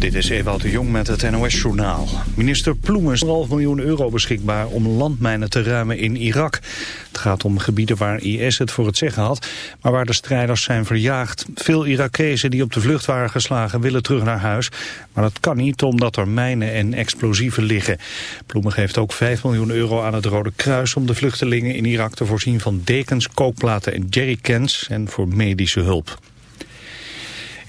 Dit is Ewout de Jong met het NOS-journaal. Minister Ploemen is 1,5 miljoen euro beschikbaar om landmijnen te ruimen in Irak. Het gaat om gebieden waar IS het voor het zeggen had, maar waar de strijders zijn verjaagd. Veel Irakezen die op de vlucht waren geslagen willen terug naar huis. Maar dat kan niet omdat er mijnen en explosieven liggen. Ploemen geeft ook 5 miljoen euro aan het Rode Kruis om de vluchtelingen in Irak te voorzien van dekens, kookplaten en jerrycans en voor medische hulp.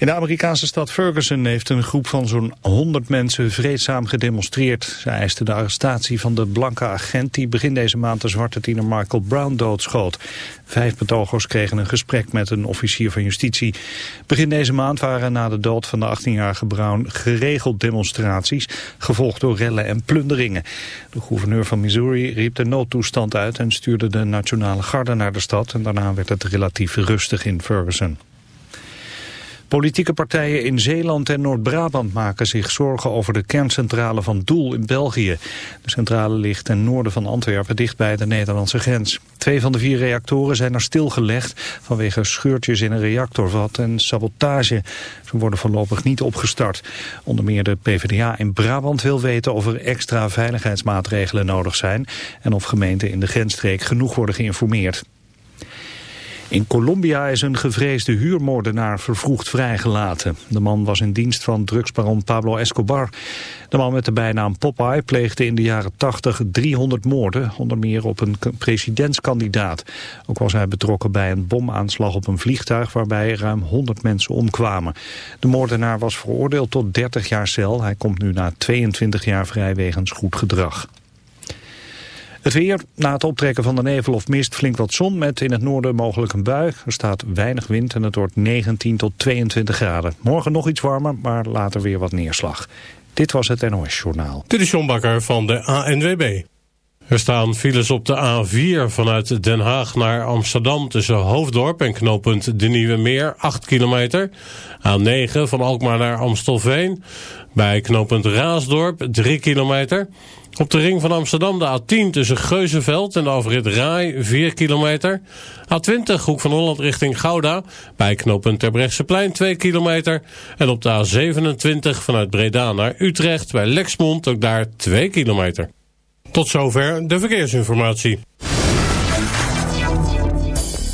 In de Amerikaanse stad Ferguson heeft een groep van zo'n 100 mensen vreedzaam gedemonstreerd. Ze eisten de arrestatie van de blanke agent die begin deze maand de zwarte tiener Michael Brown doodschoot. Vijf betogers kregen een gesprek met een officier van justitie. Begin deze maand waren na de dood van de 18-jarige Brown geregeld demonstraties, gevolgd door rellen en plunderingen. De gouverneur van Missouri riep de noodtoestand uit en stuurde de nationale garde naar de stad. En daarna werd het relatief rustig in Ferguson. Politieke partijen in Zeeland en Noord-Brabant maken zich zorgen over de kerncentrale van Doel in België. De centrale ligt ten noorden van Antwerpen dicht bij de Nederlandse grens. Twee van de vier reactoren zijn er stilgelegd vanwege scheurtjes in een reactorvat en sabotage. Ze worden voorlopig niet opgestart. Onder meer de PvdA in Brabant wil weten of er extra veiligheidsmaatregelen nodig zijn en of gemeenten in de grensstreek genoeg worden geïnformeerd. In Colombia is een gevreesde huurmoordenaar vervroegd vrijgelaten. De man was in dienst van drugsbaron Pablo Escobar. De man met de bijnaam Popeye pleegde in de jaren 80 300 moorden, onder meer op een presidentskandidaat. Ook was hij betrokken bij een bomaanslag op een vliegtuig waarbij ruim 100 mensen omkwamen. De moordenaar was veroordeeld tot 30 jaar cel. Hij komt nu na 22 jaar vrij wegens goed gedrag. Het weer, na het optrekken van de nevel of mist flink wat zon met in het noorden mogelijk een bui. Er staat weinig wind en het wordt 19 tot 22 graden. Morgen nog iets warmer, maar later weer wat neerslag. Dit was het NOS Journaal. Dit is John Bakker van de ANWB. Er staan files op de A4 vanuit Den Haag naar Amsterdam tussen Hoofddorp en knooppunt De Nieuwe Meer, 8 kilometer. A9 van Alkmaar naar Amstelveen, bij knooppunt Raasdorp, 3 kilometer. Op de ring van Amsterdam de A10 tussen Geuzenveld en de afrit Rai 4 kilometer. A20 Hoek van Holland richting Gouda bij knooppunt Terbrechtseplein 2 kilometer. En op de A27 vanuit Breda naar Utrecht bij Lexmond ook daar 2 kilometer. Tot zover de verkeersinformatie.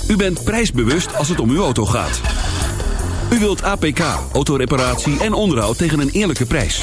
U bent prijsbewust als het om uw auto gaat. U wilt APK, autoreparatie en onderhoud tegen een eerlijke prijs.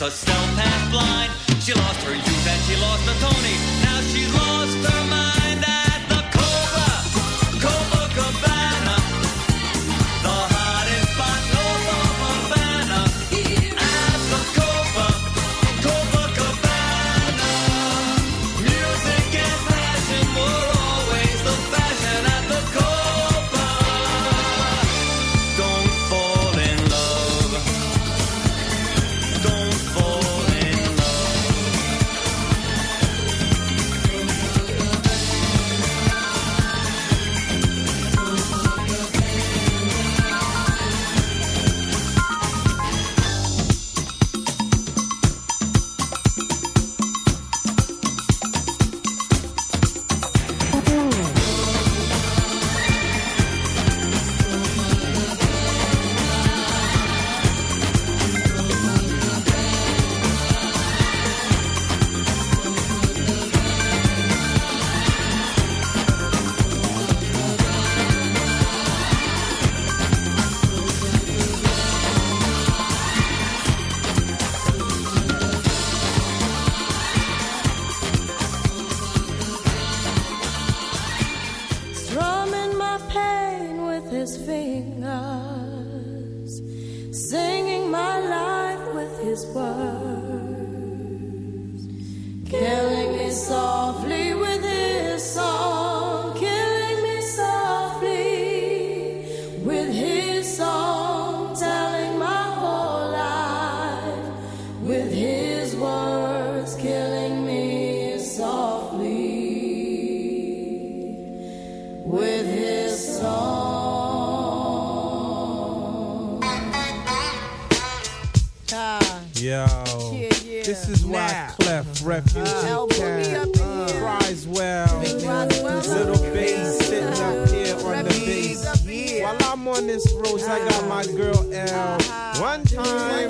So stop. refuge. Uh, Risewell, little bass sitting up here on the bass. While I'm on this road, I got my girl L. One time.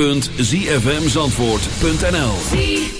www.zfmzandvoort.nl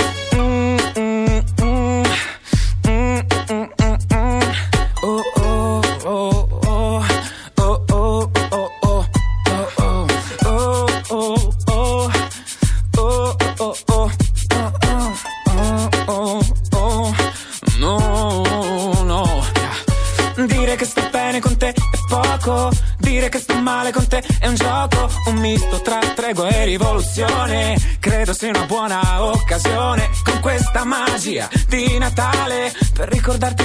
una buona occasione Con questa magia di Natale Per ricordarti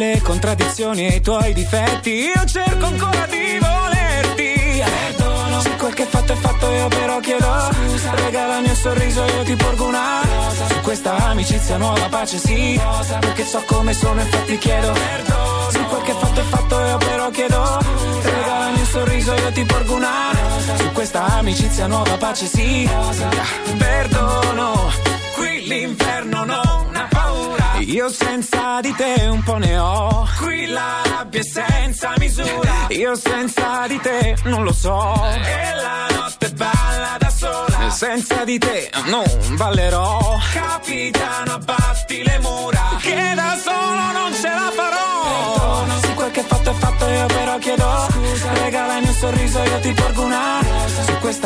le contraddizioni e i tuoi difetti Io cerco ancora di volerti Perdono Se quel che fatto è fatto io però chiedo Scusa Regalami un sorriso io ti porgo una Rosa. Su questa amicizia nuova pace sì Rosa. Perché so come sono infatti chiedo Perdono Se quel che fatto è fatto io però chiedo Regalami un sorriso io ti porgo una Rosa. Su questa amicizia nuova pace sì Rosa. Perdono Qui l'inferno non ha io senza di te un po' ne ho. Qui la rabbia è senza misura. Io senza di te non lo so. E la notte balla da sola. Senza di te non ballerò. Capitano abbatti le mura. Che da solo non ce la farò. Perdono Se quel che fatto è fatto io però chiedo. Scusa. Regalami un sorriso io ti porgo una Rosa.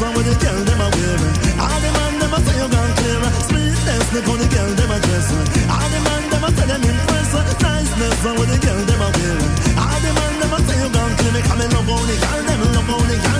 Niceness, how the girl them a wearing. All the man them a say you gone clear. Sweetness, look how the girl them a dressing. All the man them a say them impressed. Niceness, how the girl them a wearing. All the man them a say you gone clear. Me come in love the girl them, love the girl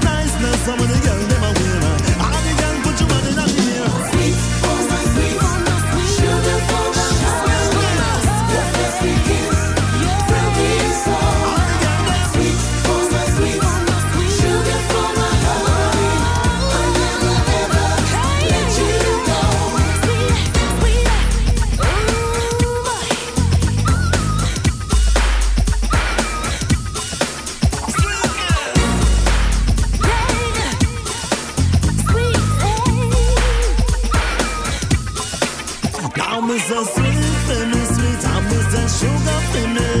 naar someone again, never. you got.